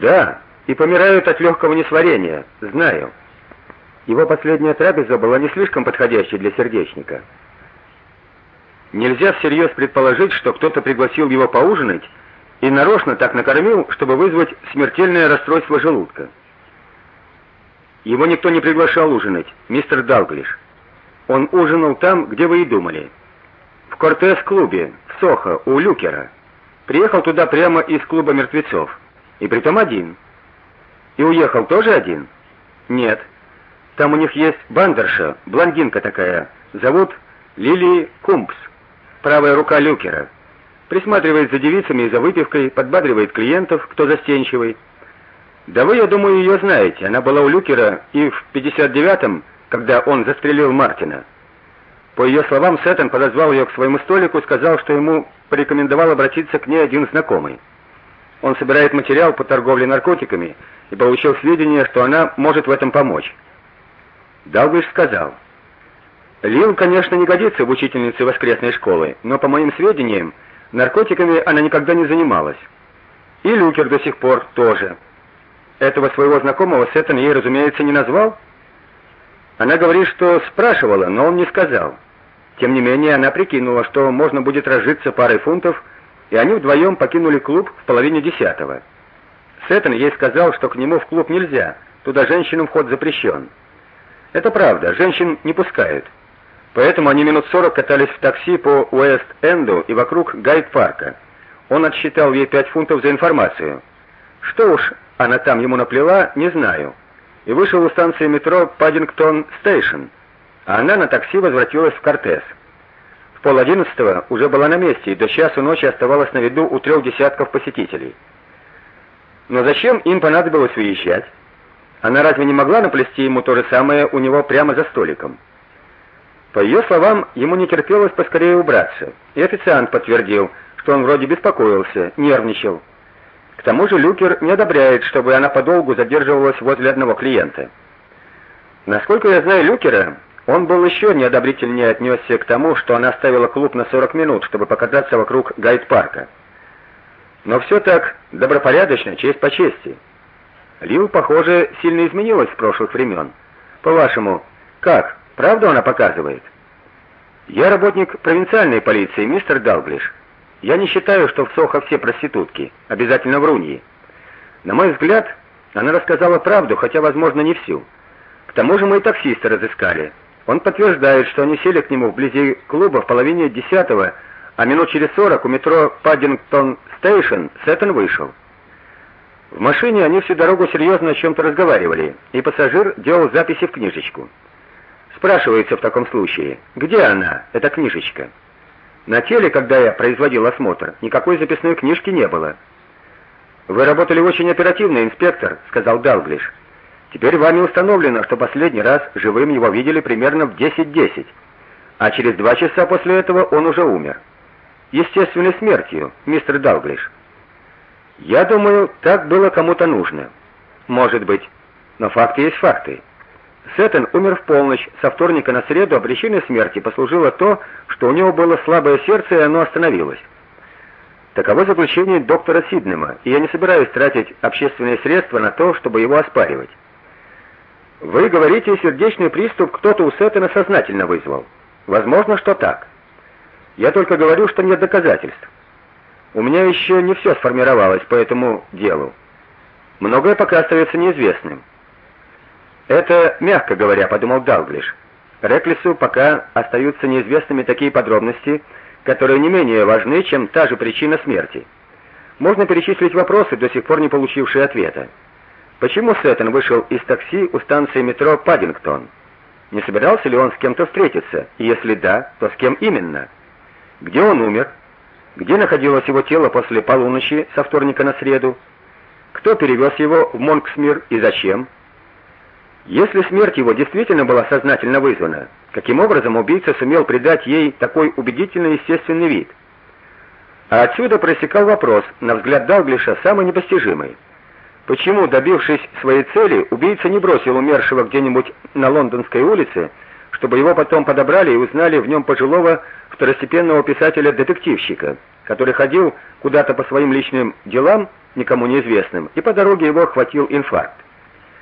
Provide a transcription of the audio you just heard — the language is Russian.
Да, и помирают от легкого несварения, знаю. Его последняя трапеза была не слишком подходящей для сердечника. Нельзя всерьез предположить, что кто-то пригласил его поужинать и нарочно так накормил, чтобы вызвать смертельное расстройство желудка. Его никто не приглашал ужинать, мистер Далглиш. Он ужинал там, где вы и думали. В Кортес-клубе, в Сохо, у Люкера. Приехал туда прямо из клуба мертвецов, и притом один. И уехал тоже один? Нет. Там у них есть бандерша, блондинка такая, зовут Лили Кумпс, правая рука Люкера. Присматривает за девицами и за выпивкой, подбадривает клиентов, кто застенчивый. Да вы, я думаю, ее знаете. Она была у Люкера и в 59-м, когда он застрелил Мартина. По ее словам, Сеттон подозвал ее к своему столику и сказал, что ему порекомендовал обратиться к ней один знакомый. Он собирает материал по торговле наркотиками и получил сведения, что она может в этом помочь. Далглиш сказал: "Лил, конечно, не годится в учительнице воскресной школы, но по моим сведениям, наркотиками она никогда не занималась. И Люкер до сих пор тоже. Этого своего знакомого Сеттон ей, разумеется, не назвал. Она говорит, что спрашивала, но он не сказал. Тем не менее, она прикинула, что можно будет разжиться парой фунтов, и они вдвоем покинули клуб в половине десятого. Сеттон ей сказал, что к нему в клуб нельзя, туда женщинам вход запрещен. Это правда, женщин не пускают. Поэтому они минут сорок катались в такси по Уэст-Энду и вокруг Гайд-парка. Он отсчитал ей пять фунтов за информацию. Что уж она там ему наплела, не знаю. И вышел у станции метро Паддингтон-стейшн, а она на такси возвратилась в Кортес. Пол одиннадцатого уже была на месте и до часу ночи оставалась на виду у трех десятков посетителей. Но зачем им понадобилось уезжать? Она разве не могла наплести ему то же самое у него прямо за столиком? По ее словам, ему не терпелось поскорее убраться. И официант подтвердил, что он вроде беспокоился, нервничал. К тому же Люкер не одобряет, чтобы она подолгу задерживалась возле одного клиента. Насколько я знаю Люкера, он был еще неодобрительнее отнесся к тому, что она оставила клуб на 40 минут, чтобы покататься вокруг Гайд-парка. Но все так добропорядочно, честь по чести. Лил, похоже, сильно изменилась с прошлых времен. По-вашему, как? Правду она показывает? Я работник провинциальной полиции, мистер Далглиш. Я не считаю, что в Сохо все проститутки, обязательно вруньи. На мой взгляд, она рассказала правду, хотя, возможно, не всю. К тому же мы и таксиста разыскали. Он подтверждает, что они сели к нему вблизи клуба в половине десятого, а минут через сорок у метро Паддингтон-стейшн Сеттон вышел. В машине они всю дорогу серьезно о чем то разговаривали, и пассажир делал записи в книжечку. Спрашивается в таком случае: "Где она, эта книжечка?" На теле, когда я производил осмотр, никакой записной книжки не было. Вы работали очень оперативно, инспектор, сказал Далглиш. Теперь вами установлено, что последний раз живым его видели примерно в 10:10, а через два часа после этого он уже умер. Естественной смертью, мистер Далглиш. Я думаю, так было кому-то нужно. Может быть, но факты есть факты. Сеттон умер в полночь со вторника на среду, а причиной смерти послужило то, что у него было слабое сердце, и оно остановилось. Таково заключение доктора Сиднема, и я не собираюсь тратить общественные средства на то, чтобы его оспаривать. Вы говорите, сердечный приступ кто-то у Сеттона сознательно вызвал. Возможно, что так. Я только говорю, что нет доказательств. У меня еще не все сформировалось по этому делу. Многое пока остается неизвестным. Это, мягко говоря, подумал Далглиш. Реклису пока остаются неизвестными такие подробности, которые не менее важны, чем та же причина смерти. Можно перечислить вопросы, до сих пор не получившие ответа. Почему Сеттон вышел из такси у станции метро Паддингтон? Не собирался ли он с кем-то встретиться? И если да, то с кем именно? Где он умер? Где находилось его тело после полуночи со вторника на среду? Кто перевез его в Монксмир и зачем? Если смерть его действительно была сознательно вызвана, каким образом убийца сумел придать ей такой убедительный естественный вид? А отсюда просекал вопрос, на взгляд Далглиша, самый непостижимый. Почему, добившись своей цели, убийца не бросил умершего где-нибудь на Лондонской улице, чтобы его потом подобрали и узнали в нем пожилого второстепенного писателя-детективщика, который ходил куда-то по своим личным делам никому неизвестным, и по дороге его охватил инфаркт.